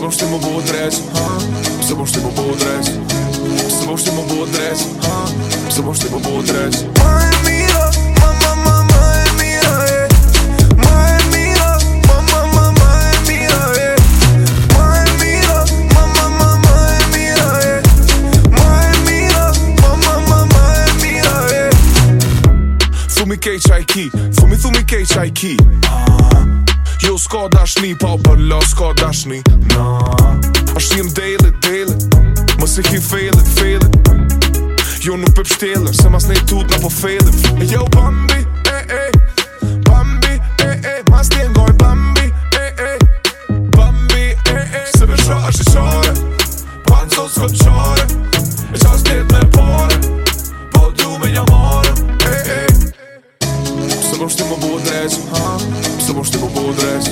Sabemos que tem uma boa dress Sabemos que tem uma boa dress Sabemos que tem uma boa dress Sabemos que tem uma boa dress Mãe mira, mamãe Fumikei Chaiki, Fumi Fumikei Chaiki. Ah. Jo s'ka dashni, pa u bëllo s'ka dashni Na A shqim dele, dele Më se ki fele, fele Jo nuk pëpshtele, se mas ne tut në po fele jo bambi, e, e, e ще му благодариш, а? Само ще му благодариш.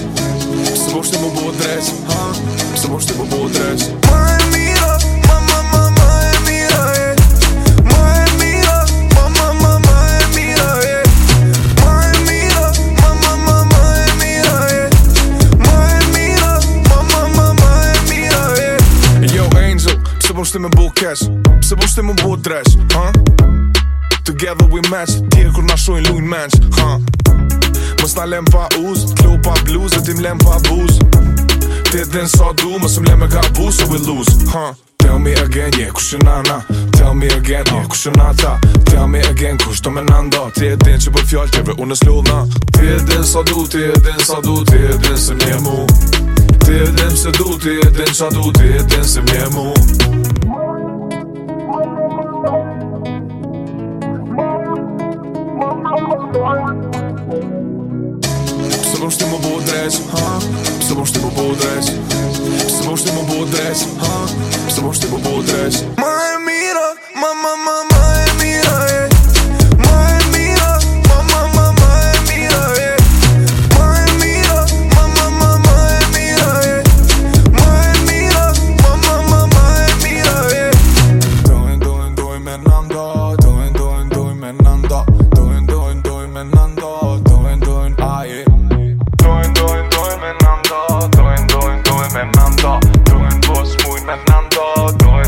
Само ще му благодариш, а? Само ще му благодариш. Моя мира, мама, мама, моя мира е. Э. Моя мира, мама, мама, моя мира е. Э. Моя мира, мама, мама, моя мира е. Э. Моя мира, мама, мама, моя мира е. Yo, Angel, само ще ме булкеш. Само ще му благодариш, а? Together we match, тия нашу нашо и луин менш, huh? Mës na lem pa uz, t'lu pa bluz, tim lem pa buz Ti den sa so du, mës më lem e ka buz, so we lose huh? Tell me again, yeah, kush na Tell me again, yeah, kush na Tell me again, kush do me na nda Ti e din që për po fjall tjeve unë s'lull na Ti den din sa du, ti e din sa du, ti e din se mje mu Ti e din se du, ti e din du, ti e din se mje бодрять, а? С тобой, чтобы бодрять. С тобой, чтобы бодрять, а? С тобой, чтобы бодрять. all going